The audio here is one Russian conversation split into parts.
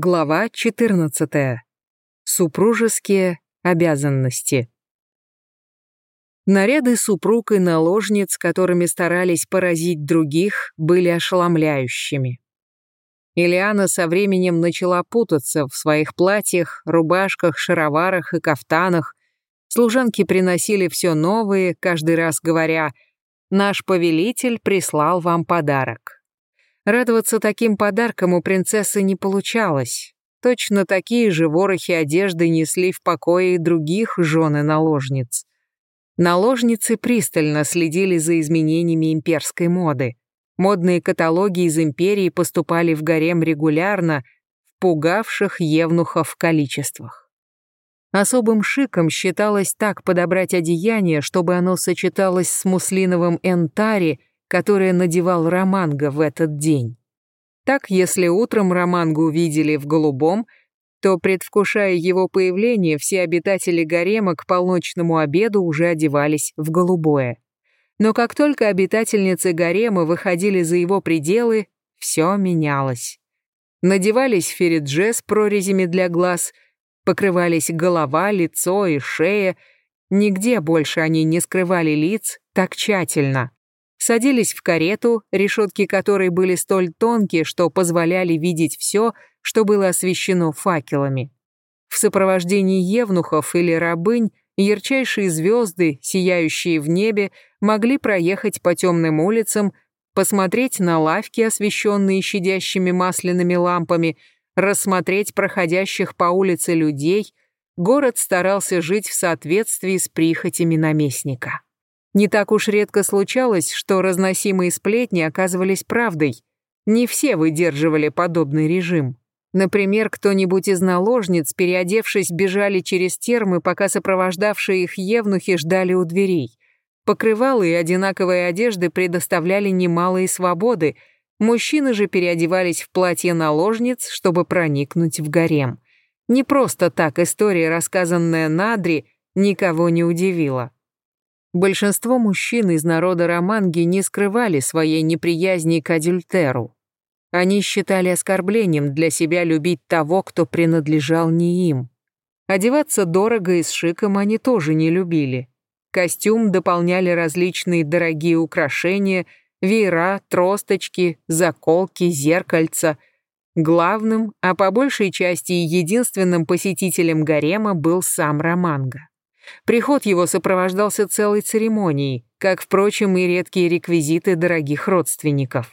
Глава 14. Супружеские обязанности. Наряды супруг и наложниц, которыми старались поразить других, были ошеломляющими. Ильяна со временем начала путаться в своих платьях, рубашках, шароварах и кафтанах. Служанки приносили все новые, каждый раз говоря «Наш повелитель прислал вам подарок». Радоваться таким подаркам у принцессы не получалось. Точно такие же ворохи одежды несли в покое и других жен и наложниц. Наложницы пристально следили за изменениями имперской моды. Модные каталоги из империи поступали в гарем регулярно, в пугавших евнухов количествах. Особым шиком считалось так подобрать одеяние, чтобы оно сочеталось с муслиновым энтари которое надевал Романго в этот день. Так, если утром Романго увидели в голубом, то, предвкушая его появление, все обитатели гарема к полночному обеду уже одевались в голубое. Но как только обитательницы гарема выходили за его пределы, все менялось. Надевались фериджи с прорезями для глаз, покрывались голова, лицо и шея, нигде больше они не скрывали лиц так тщательно садились в карету, решетки которой были столь тонкие, что позволяли видеть все, что было освещено факелами. В сопровождении евнухов или рабынь ярчайшие звезды, сияющие в небе, могли проехать по темным улицам, посмотреть на лавки, освещенные щадящими масляными лампами, рассмотреть проходящих по улице людей, город старался жить в соответствии с прихотями наместника. Не так уж редко случалось, что разносимые сплетни оказывались правдой. Не все выдерживали подобный режим. Например, кто-нибудь из наложниц, переодевшись, бежали через термы, пока сопровождавшие их евнухи ждали у дверей. Покрывалы и одинаковые одежды предоставляли немалые свободы, мужчины же переодевались в платье наложниц, чтобы проникнуть в гарем. Не просто так история, рассказанная Надри, никого не удивила. Большинство мужчин из народа Романги не скрывали своей неприязни к адюльтеру. Они считали оскорблением для себя любить того, кто принадлежал не им. Одеваться дорого и с шиком они тоже не любили. Костюм дополняли различные дорогие украшения, веера, тросточки, заколки, зеркальца. Главным, а по большей части и единственным посетителем гарема был сам Романга. Приход его сопровождался целой церемонией, как, впрочем, и редкие реквизиты дорогих родственников.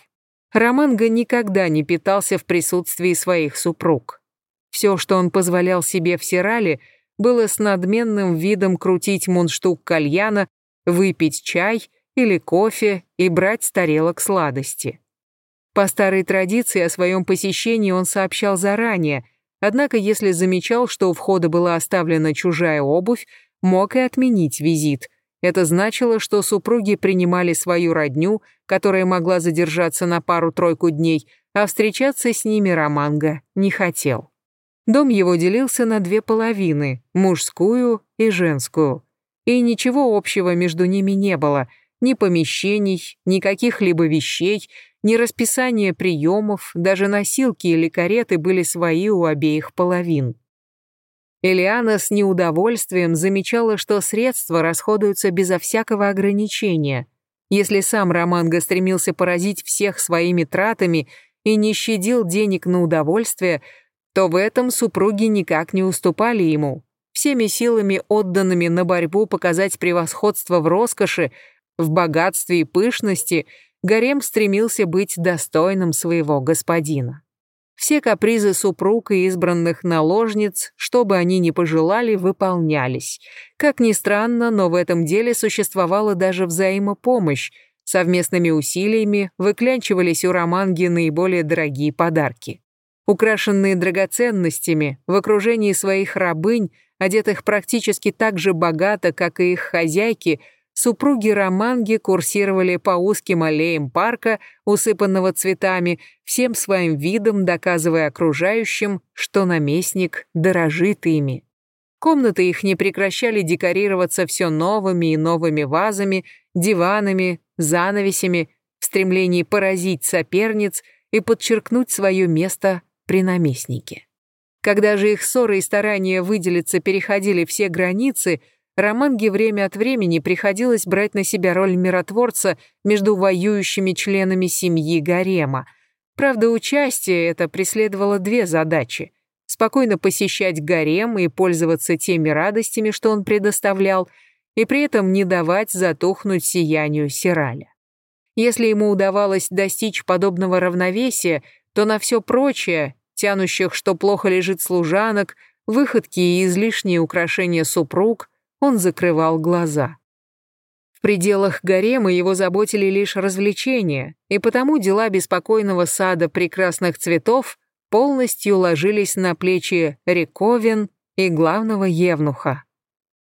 Романго никогда не питался в присутствии своих супруг. Все, что он позволял себе в Сирале, было с надменным видом крутить мундштук кальяна, выпить чай или кофе и брать с тарелок сладости. По старой традиции о своем посещении он сообщал заранее, однако если замечал, что у входа была оставлена чужая обувь, мог и отменить визит. Это значило, что супруги принимали свою родню, которая могла задержаться на пару-тройку дней, а встречаться с ними Романго не хотел. Дом его делился на две половины, мужскую и женскую. И ничего общего между ними не было, ни помещений, ни каких-либо вещей, ни расписания приемов, даже носилки или кареты были свои у обеих половин. Элиана с неудовольствием замечала, что средства расходуются безо всякого ограничения. Если сам Романго стремился поразить всех своими тратами и не щадил денег на удовольствие, то в этом супруги никак не уступали ему. Всеми силами, отданными на борьбу показать превосходство в роскоши, в богатстве и пышности, Гарем стремился быть достойным своего господина. Все капризы супруг и избранных наложниц, что бы они ни пожелали, выполнялись. Как ни странно, но в этом деле существовала даже взаимопомощь. Совместными усилиями выклянчивались у Романги наиболее дорогие подарки. Украшенные драгоценностями, в окружении своих рабынь, одетых практически так же богато, как и их хозяйки – Супруги Романги курсировали по узким аллеям парка, усыпанного цветами, всем своим видом доказывая окружающим, что наместник дорожит ими. Комнаты их не прекращали декорироваться все новыми и новыми вазами, диванами, занавесями, в стремлении поразить соперниц и подчеркнуть свое место при наместнике. Когда же их ссоры и старания выделиться переходили все границы, Романге время от времени приходилось брать на себя роль миротворца между воюющими членами семьи Гарема. Правда, участие это преследовало две задачи — спокойно посещать Гарем и пользоваться теми радостями, что он предоставлял, и при этом не давать затухнуть сиянию Сираля. Если ему удавалось достичь подобного равновесия, то на все прочее, тянущих, что плохо лежит служанок, выходки и излишние украшения супруг, он закрывал глаза. В пределах гарема его заботили лишь развлечения, и потому дела беспокойного сада прекрасных цветов полностью ложились на плечи Рековин и главного евнуха.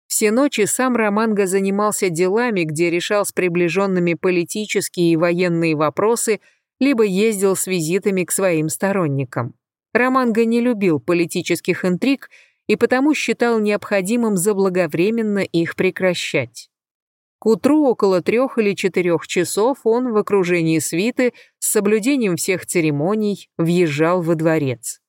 Все ночи сам Романго занимался делами, где решал с приближенными политические и военные вопросы, либо ездил с визитами к своим сторонникам. Романго не любил политических интриг и потому считал необходимым заблаговременно их прекращать. К утру около трех или четырех часов он в окружении свиты с соблюдением всех церемоний въезжал во дворец.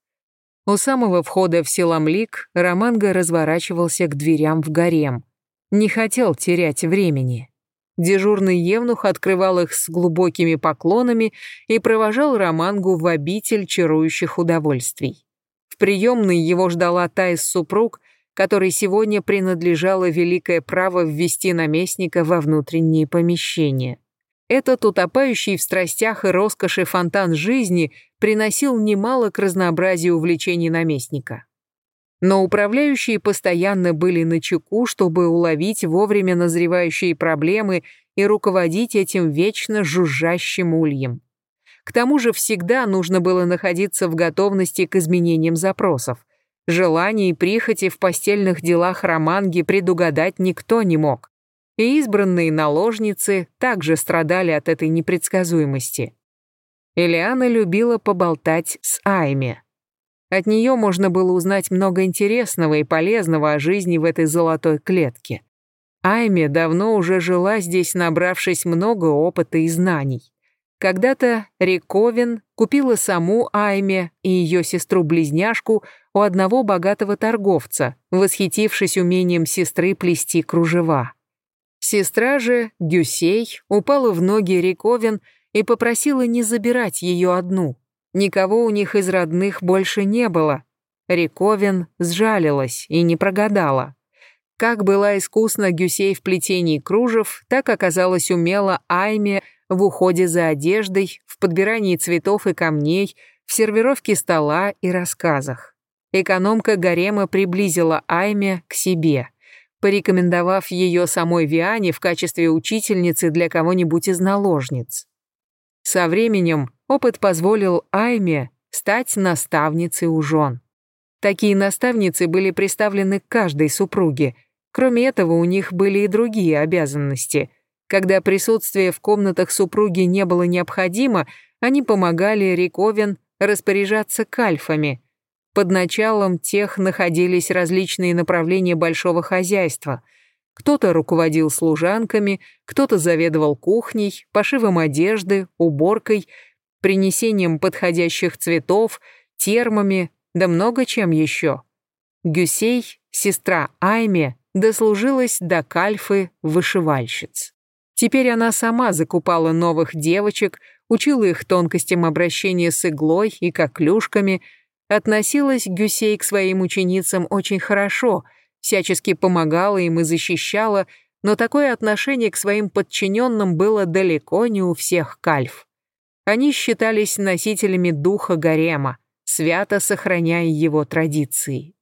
У самого входа в Селамлик Романго разворачивался к дверям в гарем. Не хотел терять времени. Дежурный евнух открывал их с глубокими поклонами и провожал Романгу в обитель чарующих удовольствий. В приемной его ждала та из супруг, которой сегодня принадлежало великое право ввести наместника во внутренние помещения. Этот утопающий в страстях и роскоши фонтан жизни приносил немало к разнообразию увлечений наместника. Но управляющие постоянно были на чеку, чтобы уловить вовремя назревающие проблемы и руководить этим вечно жужжащим ульем. К тому же всегда нужно было находиться в готовности к изменениям запросов. Желаний и прихоти в постельных делах Романги предугадать никто не мог и избранные наложницы также страдали от этой непредсказуемости. Элиана любила поболтать с Айме. От нее можно было узнать много интересного и полезного о жизни в этой золотой клетке. Айме давно уже жила здесь, набравшись много опыта и знаний. Когда-то Рековин купила саму Айме и ее сестру-близняшку у одного богатого торговца, восхитившись умением сестры плести кружева. Сестра же, Гюсей, упала в ноги Риковин и попросила не забирать ее одну. Никого у них из родных больше не было. Риковин сжалилась и не прогадала. Как была искусна Гюсей в плетении кружев, так оказалась умела Айме в уходе за одеждой, в подбирании цветов и камней, в сервировке стола и рассказах. Экономка Гарема приблизила Айме к себе порекомендовав ее самой Виане в качестве учительницы для кого-нибудь из наложниц. Со временем опыт позволил Айме стать наставницей у жен. Такие наставницы были представлены каждой супруге. Кроме этого, у них были и другие обязанности. Когда присутствие в комнатах супруги не было необходимо, они помогали Риковен распоряжаться кальфами, под началом тех находились различные направления большого хозяйства. Кто-то руководил служанками, кто-то заведовал кухней, пошивом одежды, уборкой, принесением подходящих цветов, термами, да много чем еще. Гюсей, сестра Айме, дослужилась до кальфы вышивальщиц. Теперь она сама закупала новых девочек, учила их тонкостям обращения с иглой и коклюшками, Относилась Гюсей к своим ученицам очень хорошо, всячески помогала им и защищала, но такое отношение к своим подчиненным было далеко не у всех кальф. Они считались носителями духа гарема, свято сохраняя его традиции.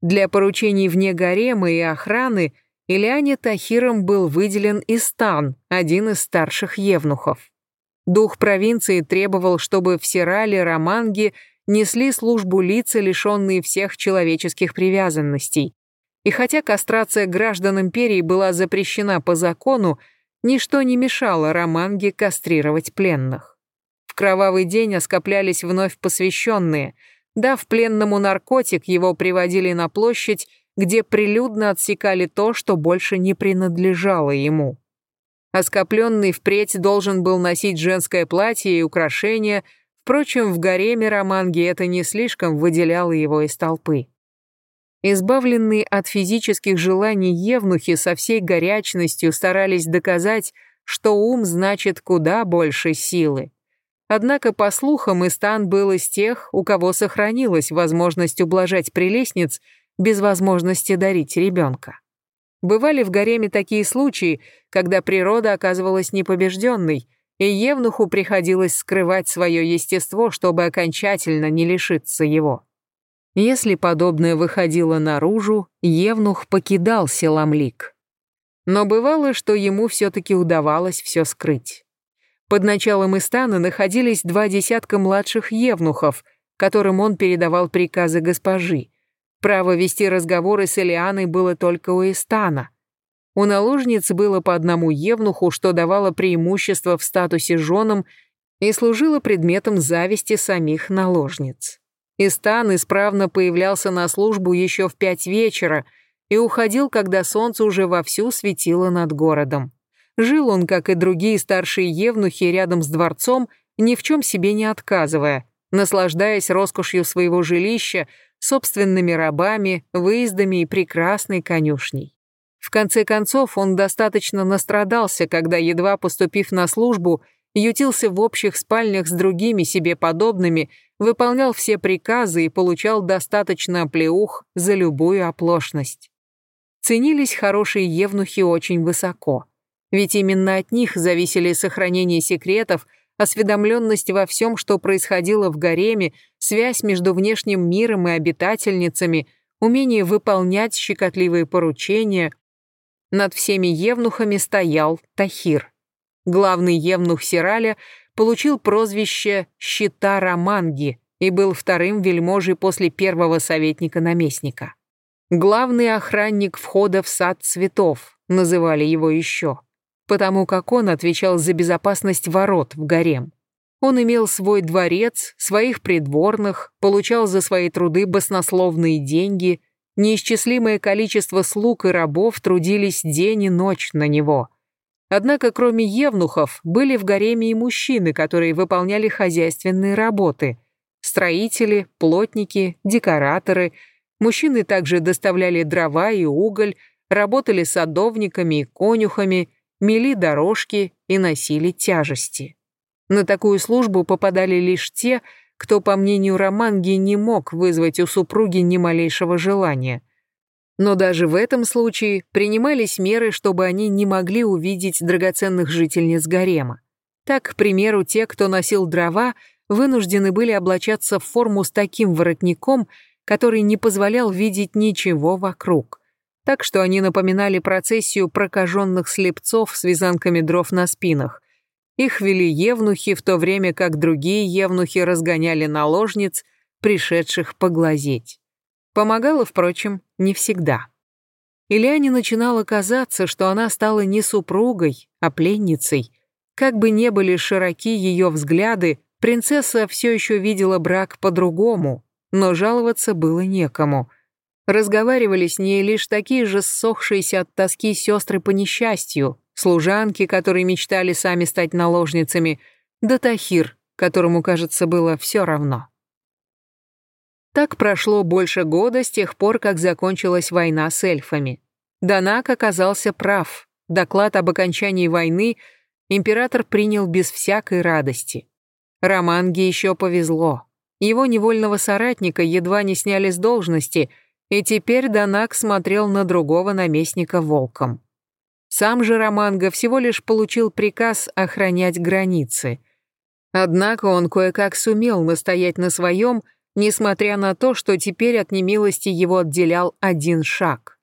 Для поручений вне гарема и охраны Ильяне Тахиром был выделен Истан, один из старших евнухов. Дух провинции требовал, чтобы в Сирале Романги несли службу лица, лишенные всех человеческих привязанностей. И хотя кастрация граждан империи была запрещена по закону, ничто не мешало Романге кастрировать пленных. В кровавый день оскоплялись вновь посвященные. Дав пленному наркотик, его приводили на площадь, где прилюдно отсекали то, что больше не принадлежало ему. Оскопленный впредь должен был носить женское платье и украшения, Впрочем, в гареме Романги это не слишком выделяло его из толпы. Избавленные от физических желаний евнухи со всей горячностью старались доказать, что ум значит куда больше силы. Однако, по слухам, Истан был из тех, у кого сохранилась возможность ублажать прелестниц без возможности дарить ребенка. Бывали в гареме такие случаи, когда природа оказывалась непобежденной, и Евнуху приходилось скрывать свое естество, чтобы окончательно не лишиться его. Если подобное выходило наружу, Евнух покидал Селамлик. Но бывало, что ему все-таки удавалось все скрыть. Под началом Истана находились два десятка младших евнухов, которым он передавал приказы госпожи. Право вести разговоры с Элианой было только у Истана. У наложниц было по одному евнуху, что давало преимущество в статусе женам и служило предметом зависти самих наложниц. Истан исправно появлялся на службу еще в пять вечера и уходил, когда солнце уже вовсю светило над городом. Жил он, как и другие старшие евнухи, рядом с дворцом, ни в чем себе не отказывая, наслаждаясь роскошью своего жилища, собственными рабами, выездами и прекрасной конюшней. В конце концов, он достаточно настрадался, когда, едва поступив на службу, ютился в общих спальнях с другими себе подобными, выполнял все приказы и получал достаточно оплеух за любую оплошность. Ценились хорошие евнухи очень высоко. Ведь именно от них зависели сохранение секретов, осведомленность во всем, что происходило в гареме, связь между внешним миром и обитательницами, умение выполнять щекотливые поручения. Над всеми евнухами стоял Тахир. Главный евнух Сираля получил прозвище «Щита Романги» и был вторым вельможей после первого советника-наместника. Главный охранник входа в сад цветов, называли его еще потому как он отвечал за безопасность ворот в гарем. Он имел свой дворец, своих придворных, получал за свои труды баснословные деньги, неисчислимое количество слуг и рабов трудились день и ночь на него. Однако кроме евнухов были в гареме и мужчины, которые выполняли хозяйственные работы. Строители, плотники, декораторы. Мужчины также доставляли дрова и уголь, работали садовниками и конюхами, мели дорожки и носили тяжести. На такую службу попадали лишь те, кто, по мнению Романги, не мог вызвать у супруги ни малейшего желания. Но даже в этом случае принимались меры, чтобы они не могли увидеть драгоценных жительниц гарема. Так, к примеру, те, кто носил дрова, вынуждены были облачаться в форму с таким воротником, который не позволял видеть ничего вокруг так что они напоминали процессию прокаженных слепцов с вязанками дров на спинах. Их вели евнухи, в то время как другие евнухи разгоняли наложниц, пришедших поглазеть. Помогало, впрочем, не всегда. Ильяне начинало казаться, что она стала не супругой, а пленницей. Как бы не были широки ее взгляды, принцесса все еще видела брак по-другому, но жаловаться было некому — Разговаривали с ней лишь такие же ссохшиеся от тоски сестры по несчастью, служанки, которые мечтали сами стать наложницами, да Тахир, которому, кажется, было все равно. Так прошло больше года с тех пор, как закончилась война с эльфами. Данак оказался прав. Доклад об окончании войны император принял без всякой радости. Романге еще повезло. Его невольного соратника едва не сняли с должности — и теперь Данак смотрел на другого наместника волком. Сам же Романго всего лишь получил приказ охранять границы. Однако он кое-как сумел настоять на своем, несмотря на то, что теперь от немилости его отделял один шаг.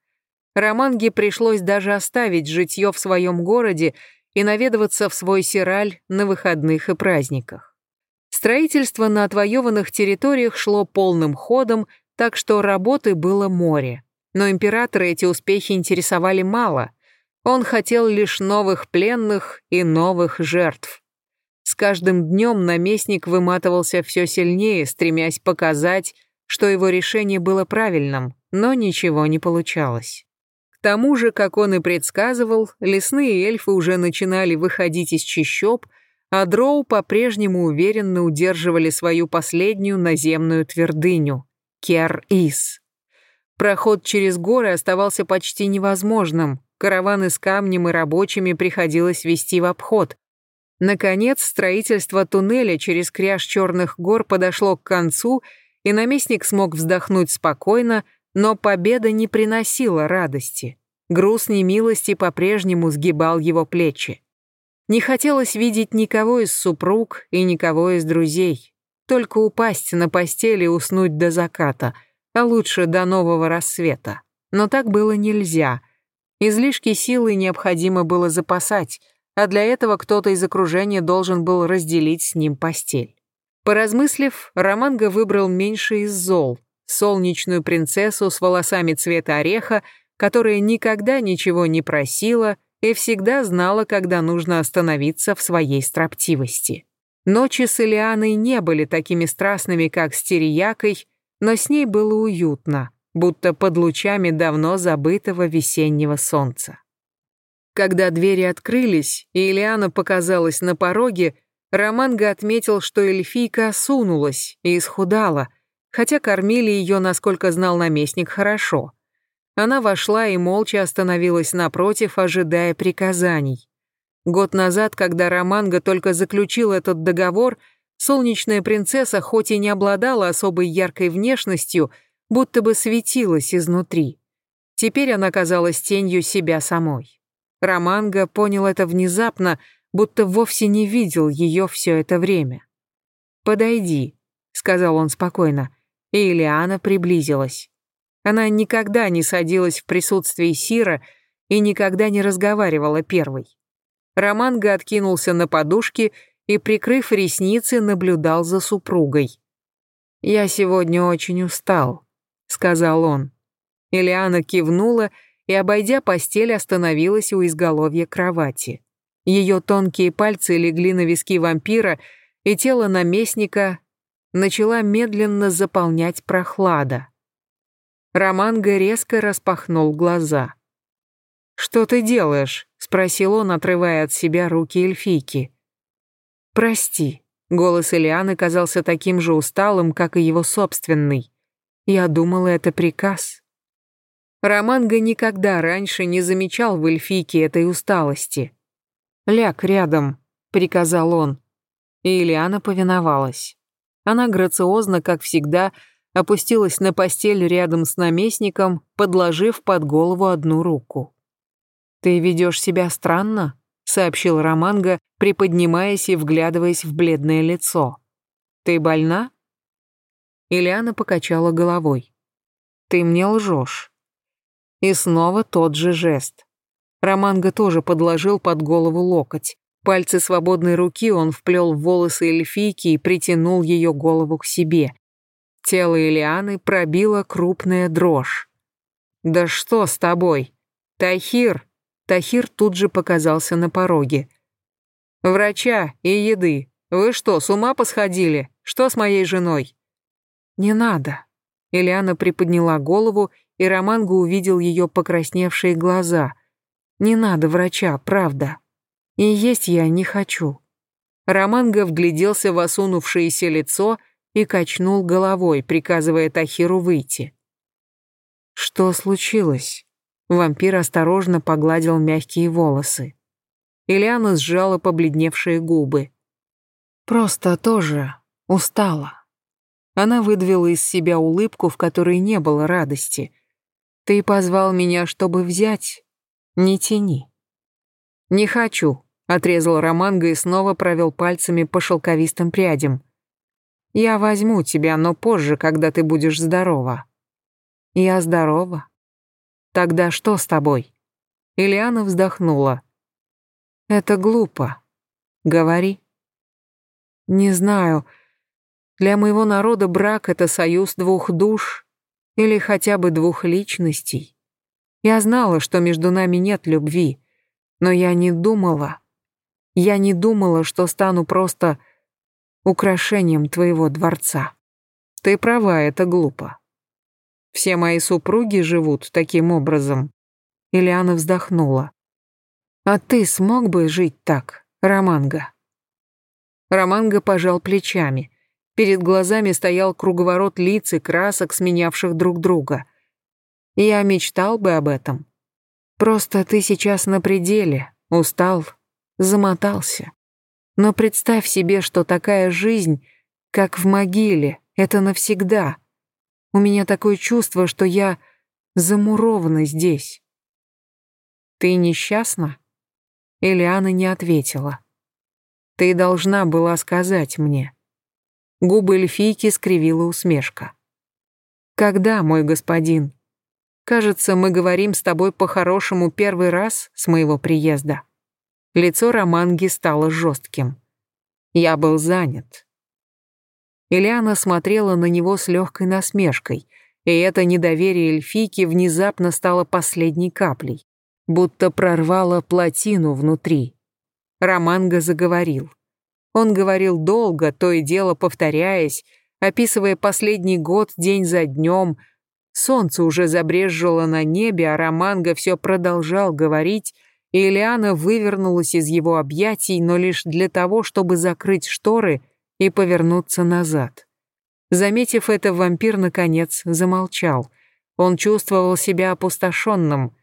Романге пришлось даже оставить житье в своем городе и наведываться в свой сираль на выходных и праздниках. Строительство на отвоеванных территориях шло полным ходом, так что работы было море. Но императора эти успехи интересовали мало. Он хотел лишь новых пленных и новых жертв. С каждым днем наместник выматывался все сильнее, стремясь показать, что его решение было правильным, но ничего не получалось. К тому же, как он и предсказывал, лесные эльфы уже начинали выходить из чащоб, а дроу по-прежнему уверенно удерживали свою последнюю наземную твердыню — Кер-Ис. Проход через горы оставался почти невозможным, караваны с камнем и рабочими приходилось вести в обход. Наконец, строительство туннеля через кряж Черных гор подошло к концу, и наместник смог вздохнуть спокойно, но победа не приносила радости. Груз немилости по-прежнему сгибал его плечи. Не хотелось видеть никого из супруг и никого из друзей. Только упасть на постели и уснуть до заката, а лучше до нового рассвета. Но так было нельзя. Излишки силы необходимо было запасать, а для этого кто-то из окружения должен был разделить с ним постель. Поразмыслив, Романго выбрал меньше из зол — солнечную принцессу с волосами цвета ореха, которая никогда ничего не просила и всегда знала, когда нужно остановиться в своей строптивости. Ночи с Илианой не были такими страстными, как с Териякой, но с ней было уютно, будто под лучами давно забытого весеннего солнца. Когда двери открылись, и Ильяна показалась на пороге, Романго отметил, что эльфийка осунулась и исхудала, хотя кормили ее, насколько знал наместник, хорошо — она вошла и молча остановилась напротив, ожидая приказаний. Год назад, когда Романго только заключил этот договор, солнечная принцесса хоть и не обладала особой яркой внешностью, будто бы светилась изнутри. Теперь она казалась тенью себя самой. Романго понял это внезапно, будто вовсе не видел ее все это время. «Подойди», — сказал он спокойно, и Ильяна приблизилась. Она никогда не садилась в присутствии Сира и никогда не разговаривала первой. Романго откинулся на подушке и, прикрыв ресницы, наблюдал за супругой. «Я сегодня очень устал», — сказал он. Элиана кивнула и, обойдя постель, остановилась у изголовья кровати. Ее тонкие пальцы легли на виски вампира, и тело наместника начала медленно заполнять прохлада. Романго резко распахнул глаза. «Что ты делаешь?» — спросил он, отрывая от себя руки эльфийки. «Прости», — голос Элианы казался таким же усталым, как и его собственный. «Я думала, это приказ». Романго никогда раньше не замечал в эльфийке этой усталости. «Ляг рядом», — приказал он. И Элиана повиновалась. Она грациозно, как всегда, — опустилась на постель рядом с наместником, подложив под голову одну руку. «Ты ведешь себя странно», — сообщил Романго, приподнимаясь и вглядываясь в бледное лицо. «Ты больна?» Ильяна покачала головой. «Ты мне лжешь». И снова тот же жест. Романго тоже подложил под голову локоть. Пальцы свободной руки он вплел в волосы эльфийки и притянул ее голову к себе. Тело Илианы пробило крупная дрожь. «Да что с тобой? Тахир!» Тахир тут же показался на пороге. «Врача и еды. Вы что, с ума посходили? Что с моей женой?» «Не надо». Ильяна приподняла голову, и Романго увидел ее покрасневшие глаза. «Не надо врача, правда. И есть я не хочу». Романго вгляделся в осунувшееся лицо, и качнул головой, приказывая Тахиру выйти. «Что случилось?» Вампир осторожно погладил мягкие волосы. Ильяна сжала побледневшие губы. «Просто тоже устала». Она выдавила из себя улыбку, в которой не было радости. «Ты позвал меня, чтобы взять? Не тяни». «Не хочу», — отрезал Романго и снова провел пальцами по шелковистым прядям. Я возьму тебя, но позже, когда ты будешь здорова. Я здорова. Тогда что с тобой? Ильяна вздохнула. Это глупо. Говори. Не знаю. Для моего народа брак — это союз двух душ или хотя бы двух личностей. Я знала, что между нами нет любви, но я не думала. Я не думала, что стану просто украшением твоего дворца. Ты права, это глупо. Все мои супруги живут таким образом. Ильяна вздохнула. А ты смог бы жить так, Романго? Романго пожал плечами. Перед глазами стоял круговорот лиц и красок, сменявших друг друга. Я мечтал бы об этом. Просто ты сейчас на пределе, устал, замотался. Но представь себе, что такая жизнь, как в могиле, это навсегда. У меня такое чувство, что я замурована здесь. Ты несчастна? Элиана не ответила. Ты должна была сказать мне. Губы эльфийки скривила усмешка. Когда, мой господин? Кажется, мы говорим с тобой по-хорошему первый раз с моего приезда. Лицо Романги стало жестким. Я был занят. Ильяна смотрела на него с легкой насмешкой, и это недоверие эльфийки внезапно стало последней каплей, будто прорвало плотину внутри. Романго заговорил. Он говорил долго, то и дело повторяясь, описывая последний год день за днем. Солнце уже забрезжило на небе, а Романго все продолжал говорить, и Элиана вывернулась из его объятий, но лишь для того, чтобы закрыть шторы и повернуться назад. Заметив это, вампир, наконец, замолчал. Он чувствовал себя опустошенным,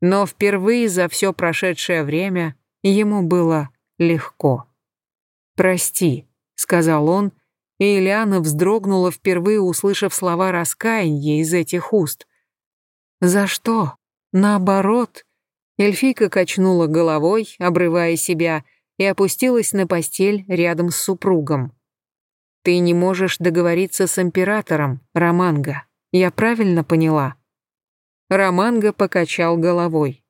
но впервые за все прошедшее время ему было легко. «Прости», — сказал он, и Ильяна вздрогнула, впервые услышав слова раскаяния из этих уст. «За что? Наоборот». Эльфийка качнула головой, обрывая себя, и опустилась на постель рядом с супругом. «Ты не можешь договориться с императором, Романго. Я правильно поняла?» Романго покачал головой.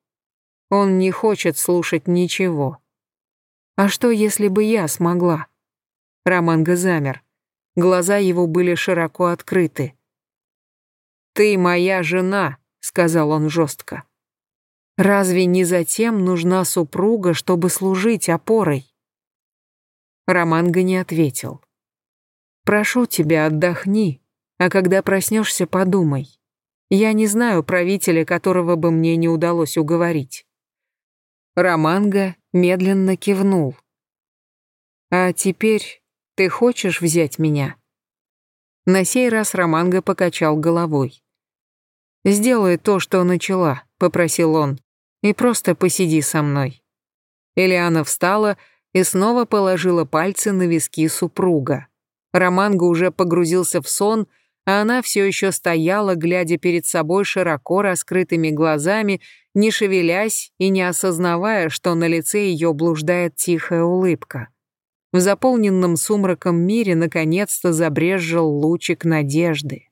Он не хочет слушать ничего. А что, если бы я смогла? Романго замер. Глаза его были широко открыты. «Ты моя жена», — сказал он жестко. «Разве не затем нужна супруга, чтобы служить опорой?» Романго не ответил. «Прошу тебя, отдохни, а когда проснешься, подумай. Я не знаю правителя, которого бы мне не удалось уговорить». Романго медленно кивнул. «А теперь ты хочешь взять меня?» На сей раз Романго покачал головой. «Сделай то, что начала», — попросил он, — «и просто посиди со мной». Элиана встала и снова положила пальцы на виски супруга. Романго уже погрузился в сон, а она все еще стояла, глядя перед собой широко раскрытыми глазами, не шевелясь и не осознавая, что на лице ее блуждает тихая улыбка. В заполненном сумраком мире наконец-то забрезжил лучик надежды.